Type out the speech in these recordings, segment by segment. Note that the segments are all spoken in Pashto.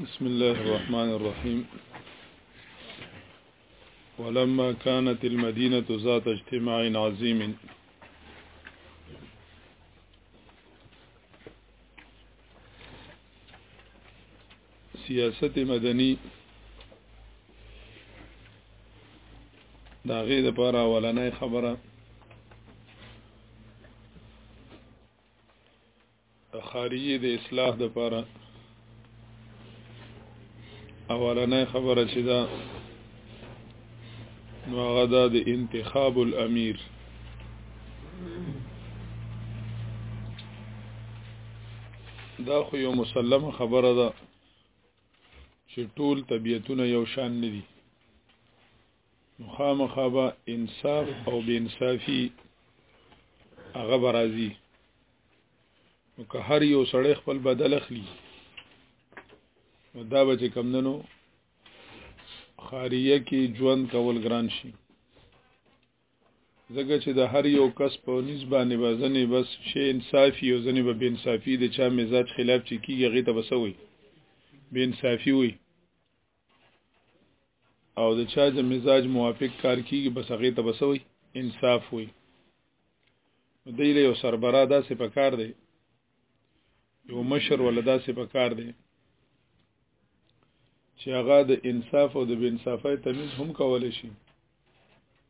بسم الله الرحمن الرحيم ولما كانت المدينة ذات اجتماع عظيم سیاست مدنی دا غي د پاره اولنې خبره خارجي د اصلاح د پاره اولنې خبره چې دا نو هغه دا د انتخاب الامیر دا خو یو مسلمه خبره ده چې ټول طبیعتونه یو شان نه دي نو خامخا به انصاف او بې انصافي هغه به راځي نو که هر یو سړی خپل بدل اخلي نو دا به چې کمدنو خاریه کې ژوند کول ګران شي ځکه چې د هر یو کس په نسبانه به ځنې بس شی انصافي او ځنې به بې انصافي د چا مزاج خلاف چې کیږي هغې ته بسوي بې انصافي وي او د چا د مزاج موافق کار کیږي بس هغې ته بسوي انصاف وي دی له یو سربرا داسې په کار دی یو مشر ولدا سي په کار دی چې هغه د انصاف او د بې انصافۍ تمیز هم کولای شي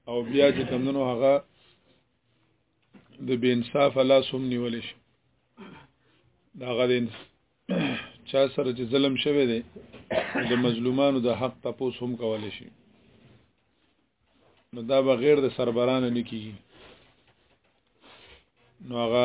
او بیا چې کمونو هغه د بې انصاف لاس هم نیولای شي دا هغه د چا سره چې ظلم شوی دی د مظلومانو د حق تپوس هم کولای شي نو دا بغیر د سربرانه نه کیږي نو هغه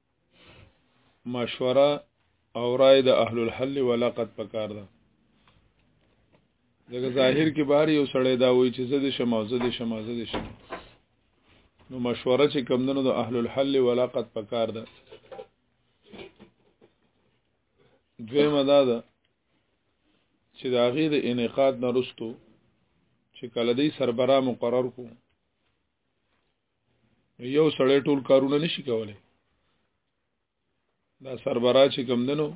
مشوره او رائے د اهل الحل ولاقت پکار ده دغه ظاهر کې بهر یو سړی دا وایي چې زه د شمازه د شمازه د شم نو مشوره چې کمندونو د اهل الحل ولاقت پکار ده دویمه دا ده چې د هغې د انعقاد نه رستو چې کله دی سربرا مقرر کو یو سړی ټول کارونه نشي کولای دا سربرا چې کم دنو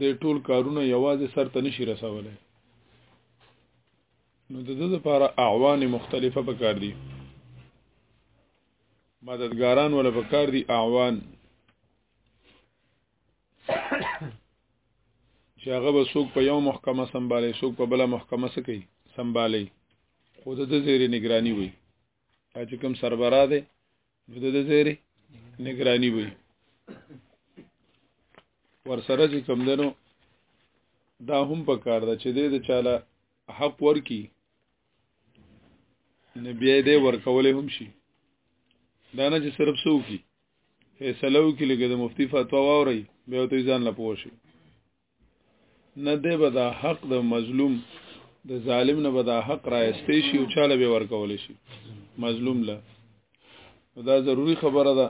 د ټول کارونه یوازې سر ته نشي رسولای نو د دې لپاره اعوان مختلفه پکار دي مددګاران ولا پکار دي اعوان چې هغه به څوک په یو محکمه سنبالي څوک په بل محکمه سکی سنبالي خو د زیر نگرانی وي چې کوم سربرا دی نو د زیر نگرانی وي ورسره چې کوم دنو دا هم په کار ده چې د چاله حق ورکی نبی دې ورکولې هم شي دا نه چې صرف سو کی فیصله وکړي لکه د مفتی فتوا واوري بیا ته ځان لا پوه شي نه دی به دا حق د مظلوم د ظالم نه به دا حق راایستې شي او چاله به ورکول شي مظلوم له دا ضروری خبره ده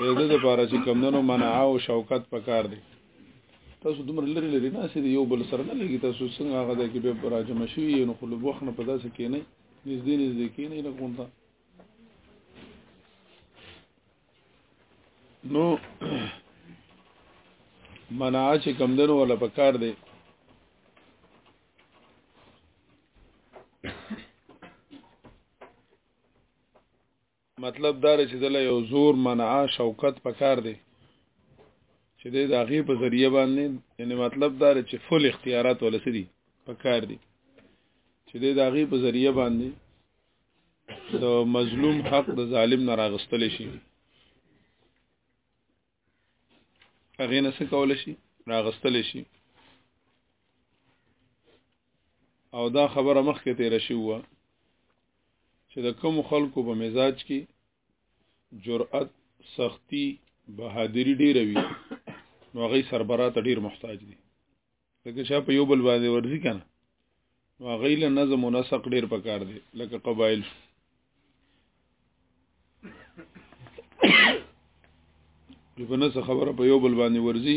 د دې لپاره چې کمندونو منع او شوکت پکار دي تاسو دومره لري لري نه سي یو بل سره نه لګي تاسو څنګه هغه د کې به راجم شي نو خلوبوخ نه پداسه کې نه نږدې نږدې کې نه لګونته نو منع چې کم دنو ولا پکار دی مطلب دا چې دله یو زور منع شوکت پکار دی چې د هغه په ذریعہ باندې یعنی مطلب دا چې فل اختیارات ولسدي پکار دي چې د هغه په ذریعہ باندې د مظلوم حق د ظالم نه راغستل شي هغه نه څه کول شي راغستل شي او دا خبره مخکې تیر شي وه چې د کوم خلکو په مزاج کې جرأت سختی بهادری ډیره وي نو هغه سربرات ډیر محتاج دي لکه شا په یو بل باندې ورځي کنه نو غیل نظم او نسق ډیر پکار دی لکه قبایل چې په نسخ خبره په یو بل باندې ورځي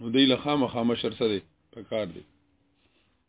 نو دی له خامخا مشر سره پکار دی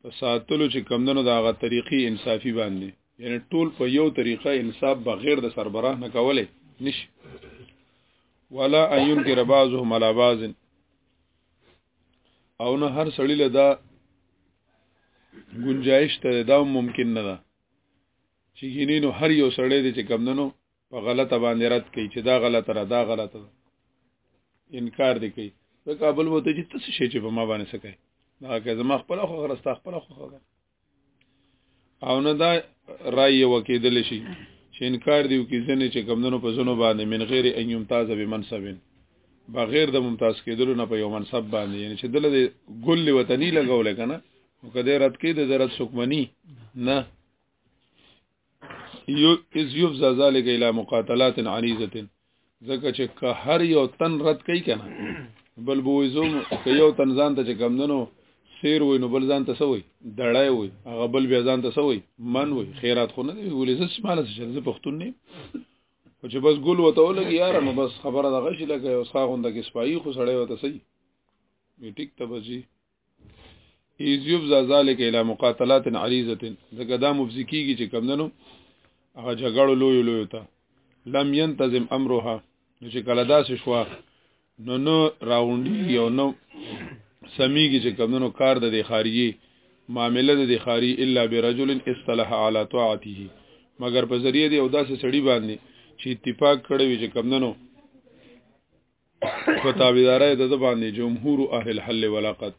په ساتلو چې کمندونو دا غا طریقې انصافي باندې یعنی ټول په یو طریقه انصاف بغیر د سربراه نه کولای نشي ولا ايون کې ربازهم على بعض او نه هر سړی له دا گنجائش ته دا ممکن نه ده چې ګینینو هر یو سړی دی چې کمندونو په غلطه باندې رد کوي چې دا غلطه را دا غلطه ده انکار دی کوي د کابل وته چې تاسو شي چې په ما باندې سکه دا که زما خپل خو غرستا خپل خو خو او نه دا رای وکیدل شي چې انکار دی کوي ځنه چې کمندونو په زونو باندې من غیر ان یمتاز به منصبین بغیر د ممتاز کېدلو نه په یو منصب باندې یعنی چې دله ګل وطنی لګول کنه او کده رات کې د زرت سکمنی نه اذ یفزا ذلک الی مقاتلات عریضه ځکه چې که هر یو تن رد کوي کنه بل بوزو که یو تن ځان ته چې کمندنو سیر وای نو بل ځان ته سوی دړای وای هغه بل بیا ځان ته سوی من وای خیرات خو نه دی ولې زس مال څه شرز پښتون نه او چې بس ګل وته ولګي یار نو بس خبره دغه شي لکه یو ساغونده کې سپایي خو سړی وته سي ټیک ته بجی ایز یبزا ذالک الی مقاتلات عریضه دغه دا مفزی کیږي چې کمندنو هغه جګړو لوی لوی تا لم ينتظم امرها نو چې کله داسې شو نو نو راوندي یو نو سميږي چې کمندنو کار د خارجي معامله د خاري الا برجل اصطلح على طاعته مگر په ذریعه دی او داسې سړی باندې چې اتفاق کړی وي چې کمندنو په تابعداري د باندې جمهور اهل الحل ولاقت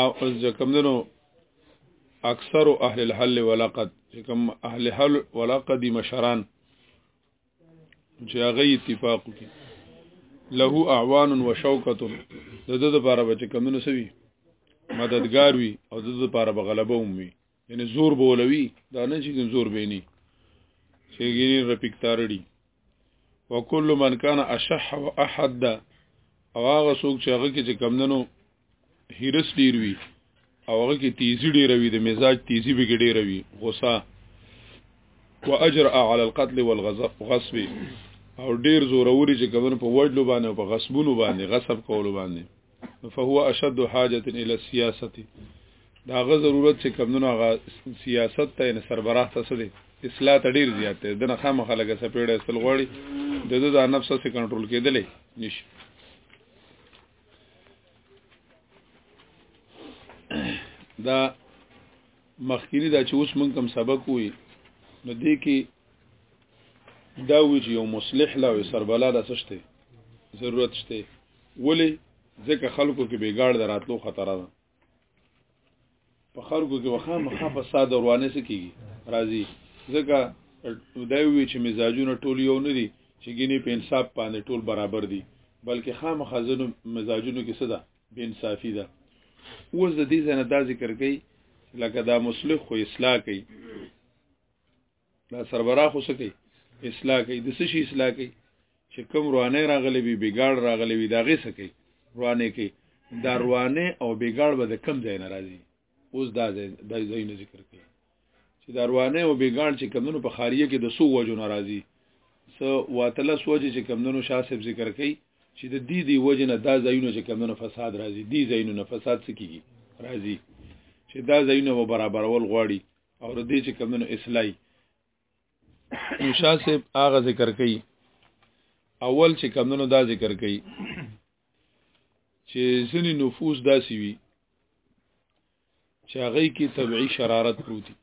او از کومندنو اکثر اهل الحل ولاقت چې کوم اهل الحل ولاقت دي مشران چې هغه اتفاق کوي له اعوان و شوکه د د لپاره به چې کومندنو سوي مددگار وي او د د لپاره به غلبه هم وي یعنی زور بولوي دا نه چې زور بینی چې ګینی رپیک تارړي وکل من کان اشح واحد او هغه څوک چې هغه کې چې کمندنو هیرس ډیر وي او هغه کې تیزی ډیر وي د مزاج تیزی به ډیر وي غصه واجر على القتل والغصب او ډیر زوروري چې کمن په وجلو باندې او په غصبونو باندې غصب کولو باندې فهو اشد حاجه الى السياسه دا غ ضرورت چې کمونو هغه سیاست ته نه سربراه ته سړي اصلاح ته ډیر زیات دی دنه خامخا لګه سپېړې استل غوړي د د نفس سره کنټرول کېدلې نشي دا مخکینی دا چې اوس مونږ کوم سبق وي نو دې کې دا وی چې یو مصلح لا وي سربلا د سشته ضرورت شته ولی ځکه خلکو کې بیګاړ دراتلو خطر ده په خلکو کې وخا مخه فساد روانه سکیږي راځي ځکه دا وی چې مزاجونه ټول یو نه دي چې ګینه په انصاف باندې ټول برابر دي بلکې خامخا ځنو مزاجونو کې څه ده بې انصافي ده اوس د دې ځنه دا ذکر کوي لکه دا مصلح خو اصلاح کوي دا سربرا خو سکی اصلاح کوي د څه شي اصلاح کوي چې کوم روانه راغلي وي بګاړ راغلي وي دا غي سکی روانه کوي دا روانه او بګاړ به د کم ځای نه راځي اوس دا ځای د ځای نه ذکر کوي چې دا روانه او بګاړ چې کمونو په خاریه کې د سو وجو ناراضي سو واتله سوجي چې کمونو شاسب ذکر کوي چې د دې دی وجه نه دا ځایونه چې کمونو فساد راځي دې ځایونه نه فساد سکیږي راځي چې دا ځایونه و برابرول غواړي او د دې چې کمنو اصلاحي نشاسه هغه ذکر کوي اول چې کمنو دا ذکر کوي چې ځینې نفوس داسې وي چې هغه کې طبيعي شرارت پروتي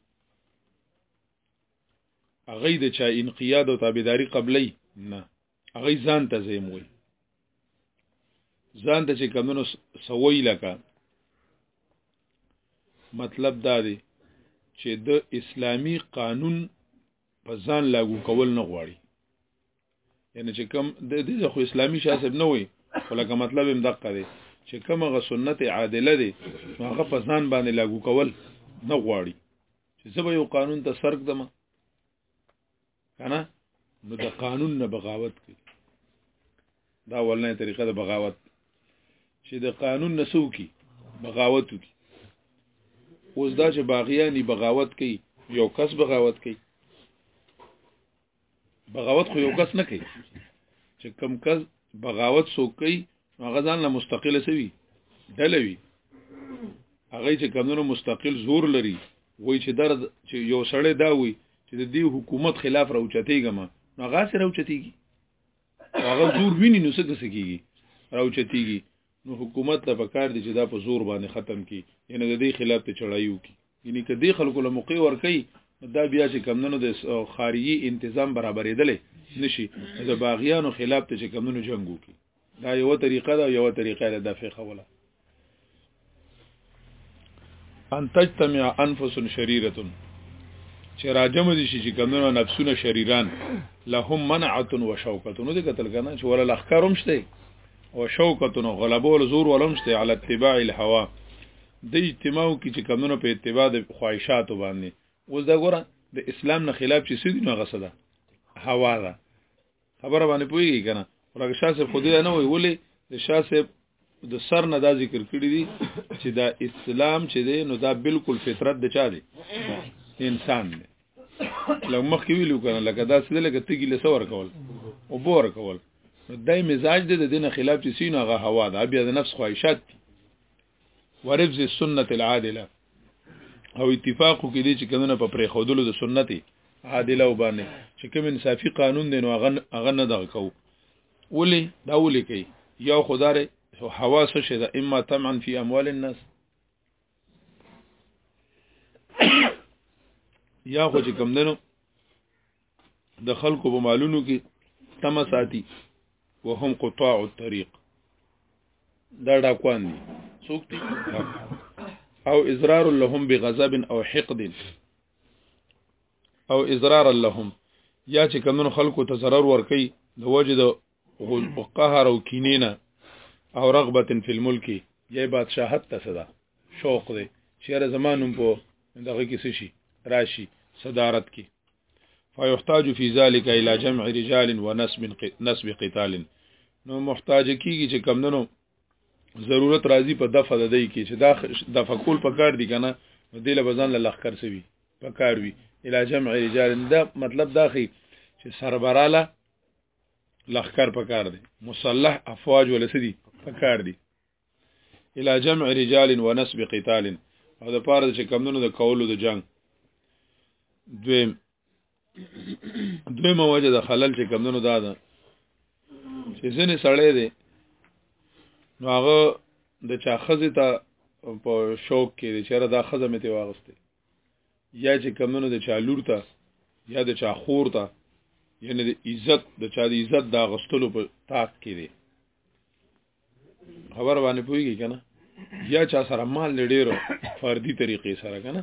هغه د چا انقیاد او تابعداري قبلې نه هغه ځان ته زیم وي ځان ته چې کمونو سوي لکه مطلب دا دی چې د اسلامی قانون په ځان لاګو کول نه غواړي یعنی چې کم د دې خو اسلامی شاسب نه وي خو لکه مطلب هم دقه دی چې کومه سنت عادله دی هغه په ځان باندې لاګو کول نه غواړي چې زه به یو قانون ته سرک دم کنه نو د قانون نه بغاوت کوي دا ولنه طریقه د بغاوت چې د قانون نسو کی بغاوت کی اوس دا چې باغیانی بغاوت کوي یو کس بغاوت کوي بغاوت خو یو کس نه کوي چې کم کس بغاوت سو کوي هغه ځان له مستقله سوي ډلوي هغه چې کمونو مستقل زور لري وای چې درد چې یو سړی دا وي چې د دې حکومت خلاف راوچتېږم نو هغه سره راوچتېږي هغه زور ویني نو څه کیږي راوچتېږي نو حکومت ته پکار دي چې دا په زور باندې ختم کی یعنی د دې خلاف ته چړایو کی یعنی که دې خلکو له موقع ور کوي دا بیا چې کمندونو د خارجي تنظیم برابرېدل نشي د باغیانو خلاف ته چې کمندونو جنگ وکي دا یو طریقه ده یو طریقه ده دفع خوله ان تجتمع انفس شریره چې راجم دي شي چې کمنو نفسونه شریران لهم منعه و شوکه نو دې قتل کنه چې ولا لخرم شته او شوکه نو غلبو ول زور ولم شته علی اتباع الهوا د اجتماع کې چې کمنو په اتباع د خواهشات باندې اوس دا ګوره د اسلام نه خلاف چې سړي نو غسه ده هوا ده خبره باندې پوهیږي کنه ولکه شاه صاحب خو دې نه وی ولې د شاه صاحب د سر نه دا ذکر کړی دی چې دا اسلام چې دی نو دا بالکل فطرت د چا دی انسان دی لو مخ کې ویلو کنه لکه دا سده لکه تګی له سور کول او بور کول دای مزاج د دین خلاف چې سینه غه هوا ده بیا د نفس خواهشات دي ورفض السنت العادله او اتفاق کې دي چې کمنه په پرې خودلو د سنت عادله وبانه چې کوم انصافي قانون دی نو هغه هغه نه دغه کو ولي دا ولي کوي یو خدای حواس شه دا اما طمعا فی اموال الناس یا خو چې کم دنو د خلکو په مالونو کې تم ساتي وهم قطاع الطريق دا ډاکوان دي څوک دي او اضرار لهم بغضب او حقد او اضرار لهم یا چې کمن خلکو ته zarar ور کوي د وجه د غل او قهر او کینینا او رغبت فی الملک یی بادشاہت ته صدا شوق دی چیرې زمانوم په دغه کې څه شي راشي صدارت کې فیحتاج فی ذلک الی جمع رجال ونسب نسب قتال نو محتاج کیږي چې کمندنو ضرورت راځي په دفع د دی کې چې دا دفع کول پکار دي کنه نو دله بزن له لخر سوي پکار وي الی جمع رجال دا مطلب دا خي چې سربراله لخر پکار دي مسلح افواج ولا سدي پکار دي الى جمع رجال ونسب قتال او د پاره چې کمونو د کولو د جنگ دویم دویمه وجه د خلل چې کمونو دا ده چې ځنې سړی دی نو هغه د چا خزه ته په شوق کې چیرې دا خزه مې ته واغسته یا چې کمنو د چا لور ته یا د چا خور ته یعنی د عزت د چا د عزت دا غستلو په تاک کې دی خبر باندې پوهیږي کنه یا چا سره مال لډیرو فردي طریقې سره کنه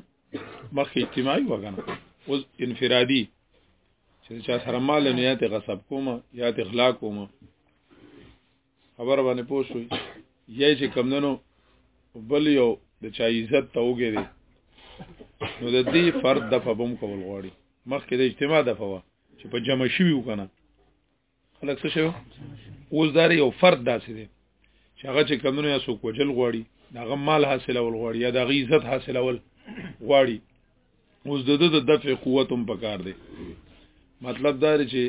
مخکې اجتماعي وګنه اوس انفرادي چې چا سره مال نه یاته غصب کومه یاته اخلاق کومه خبر باندې پوه شوي یې چې کمدنو بل یو د چا عزت ته وګوري نو د دې فرد د فبم کول غواړي مخکې د اجتماع د فوا چې په جمع شوي وکنه خلک څه شو اوس دا یو فرد داسې دی چې هغه چې کمونه یا سوک وجل غواړي داغه مال حاصلول غواړي یا داغه عزت حاصلول غواړي اوس د د دفع قوت هم پکار دی مطلب دا دی چې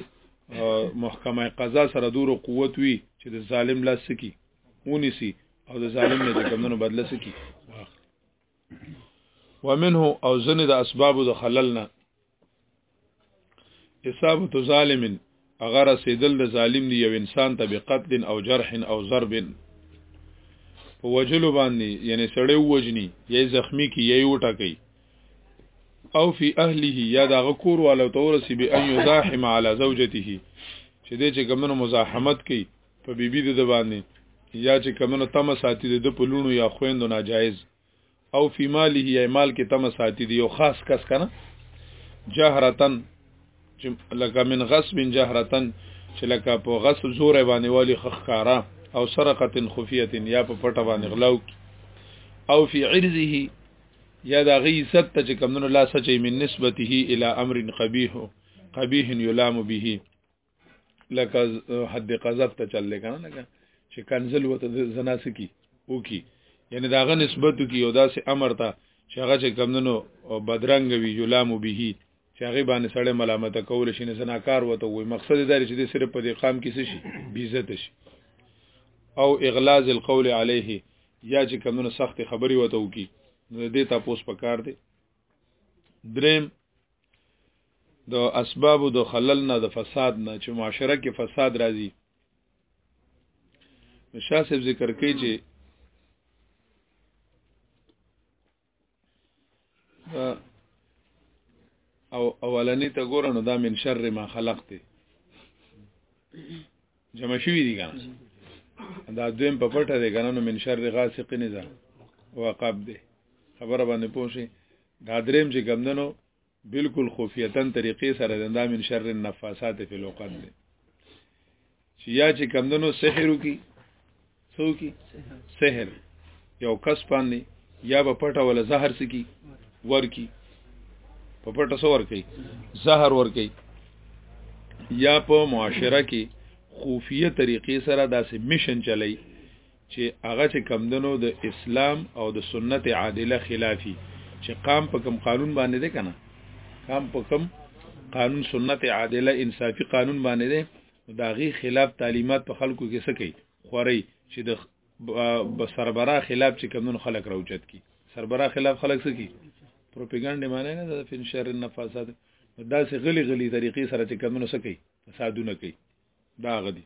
محکمه قضا سره دور قوت وي چې د ظالم لاس سکی ونیسی او د ظالم نه کومنو بدله سکی ومنه او زنه د اسباب د خللنا اصابت ظالم اغه رسیدل د ظالم دی یو انسان ته بقتل او جرح او ضرب په وجلو باندې یعنی سړی وجنی یا زخمی کی یا وټه کوي او فی اهله یا دا غکور والو تورسی به ان یزاحم علی زوجته چې دې چې کمنو مزاحمت کوي په بیبي د باندې یا چې کمنو تم ساتي د په لونو یا خويندو ناجایز او فی ماله ای مال کې تم ساتي دی یو خاص کس کنه جهرتن چې لکه من غصب جهرتن چې لکه په غصب زور باندې والی خخکارا او سرقه خفیه یا په پټه باندې غلاو او فی عرضه یا دا غی ست چې کمنو لا سچې من نسبته الی امر قبیح قبیح یلام به لکه حد قذف ته چل کنه لکه چې کنزل وته زنا سکی او کی یعنی داغه نسبت کی او داسې امر ته چې هغه چې کمندنو بدرنګ وی یلام به چې هغه باندې سړی ملامت کول شي نه زناکار وته وي مقصد دا چې د صرف په دې قام کې شي بیزت شي او اغلاظ القول عليه یا چې کمونه سخت خبري وته وکي نو دې تاسو په کار دی دریم د اسباب د خلل نه د فساد نه چې معاشره کې فساد راځي شاسب ذکر کوي چې او اولنې ته ګورنو دا من شر ما خلقته جمع شوی دي ګان دا دویم په پټه دی ګانو من شر غاسق نزا وقب دی خبره باندې پوښي دا دریم چې کمندنو بالکل خفیتن طریقې سره د اندامن شر النفاسات فی الوقت دی چې یا چې کمندنو سحر وکي سو کی سحر یو کس باندې یا په پټه ولا زهر سکی ورکی په پټه سو ورکی زهر ورکی یا په معاشره کې خفیه طریقې سره داسې میشن چلی چې هغه چې کمدنو د اسلام او د سنت عادله خلافي چې قام په کم قانون باندې ده کنه قام په کم قانون سنت عادله انصافي قانون باندې ده دا غي خلاف تعلیمات په خلکو کې سکی خوري چې د سربرا خلاف چې کمدنو خلک راوچت کی سربرا خلاف خلک سکی پروپاګاندا معنی نه ده فن شر النفاسات دا سه غلي غلي طریقې سره چې کمدنو سکی فسادونه کوي دا غدي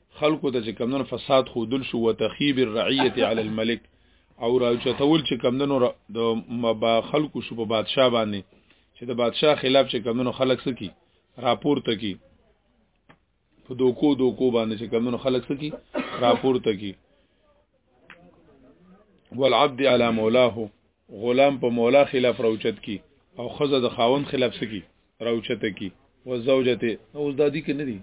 خلکو ته چې کمندونو فساد خودل شو وتخیب الرعیه علی الملک او راوچتول چې کمندونو د مبا خلکو شو په بادشاه باندې چې د بادشاه خلاف چې کمندونو خلک سکی راپورته کی په دوکو دوکو باندې چې کمندونو خلک سکی راپورته کی والعبد علی مولاه غلام په مولا خلاف راوچت کی او خزه د خاوند خلاف سکی راوچت کی و زوجته اوس دادی کې نه دی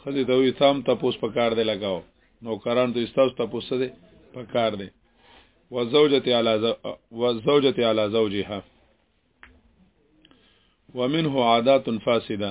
خزه ته وی تام تاسو په کار دی لگاو نو کران ته تاسو تاسو دی په کار دی و زوجته علی و زوجته علی زوجها ومنه عادات فاسده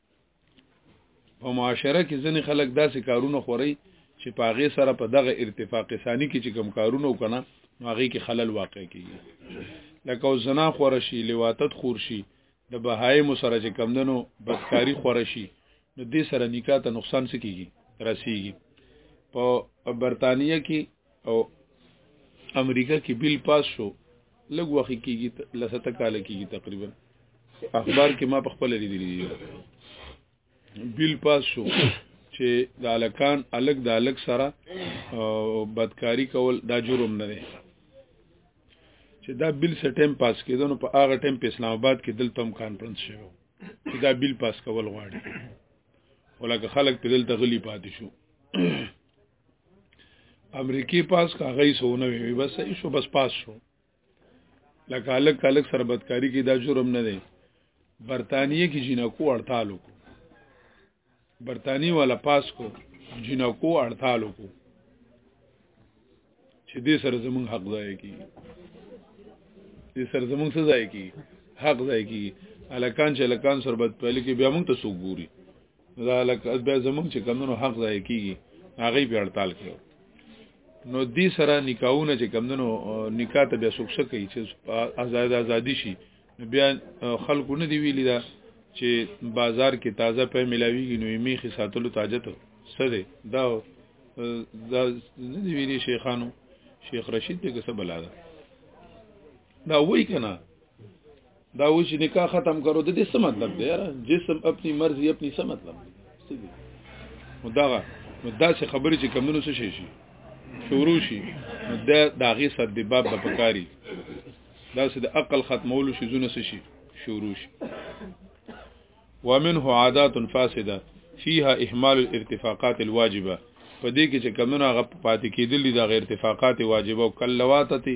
په معاشره کې ځنې خلک داسې کارونه خوري چې په هغه سره په دغه ارتفاق ثاني کې چې کوم کارونه وکنه نو هغه کې خلل واقع کیږي لکه زنا خور شي لواتت خور شي د بهای مو سره چې کمندنو بدکاری خور شي نو دې سره نکاح ته نقصان سکیږي رسیږي په برتانیې کې او امریکا کې بیل پاس شو لږ وخت کېږي لسته کال کېږي تقریبا اخبار کې ما په خپل لیدلی دی بیل پاس شو چې د الکان الګ د الګ سره بدکاری کول دا جرم نه دی چې دا بیل سټیم پاس کېدو نو په هغه ټیم په اسلام آباد کې دلته هم کانفرنس شوی چې دا بیل پاس کول غواړي ولکه خلک په دلته غلي پاتې شو امریکای پاس کاغه یې سونه وی بس یې شو بس پاس شو لکه الک الک سربتکاری کې دا جرم نه دی برتانیې کې جنکو اړتال وکړو برتانی والا پاس کو جنکو اړتال وکړو چې دې سره زمون حق ځای کی دې سره زمون څه ځای کی حق ځای کی الکان چې الکان سربت پهل کې بیا موږ ته سوګوري دا لکه بیا زمونږ چې کمونو حق ځای کیږي هغه به اړتال کړو نو دې سره نکاحونه چې کمونو نکاح ته بیا سوکسه کوي چې آزاد آزادي شي بیا خلکو نه دی ویلی دا چې بازار کې تازه په ملاویږي نو یې میخي ساتلو تاجت څه دی دا دا نه دی ویلی شیخانو شیخ رشید دغه څه بلا ده دا وای کنه دا و چې نکاح ختم کرو د دې څه مطلب دی یاره جسم خپل مرزي خپل څه مطلب دی څه دی نو دا نو دا څه خبرې چې کمونو څه شي شي شروع شي نو دا داغه صد دی باب په پکاري دا څه د عقل ختمولو شي زونه څه شي شروع شي ومنه عادات فاسده فيها اهمال الارتفاقات الواجبه په دې کې چې کمونه غ پاتې کېدلې د غیر ارتفاقات واجبه او کلواتتي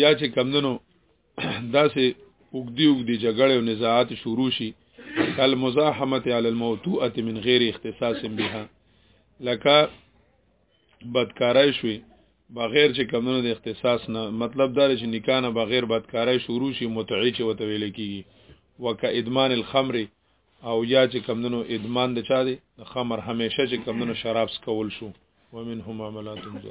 یا چې کمندنو داسې وګدي وګدي جګړه او نزاعات شروع شي کل مزاحمت علی الموتوءه من غیر اختصاص بها لکه بدکارای شوي بغیر چې کمونو د اختصاص نه مطلب دا چې نکاح نه بغیر بدکارای شروع شي متعی چې وته ویل کیږي وک ادمان الخمر او یا چې کمونو ادمان د چا دی د خمر همیشه چې کمونو شراب سکول شو ومنهم عملاتهم ذو